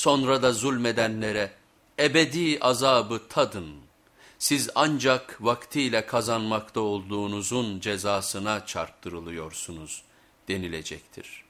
Sonra da zulmedenlere ebedi azabı tadın. Siz ancak vaktiyle kazanmakta olduğunuzun cezasına çarptırılıyorsunuz denilecektir.''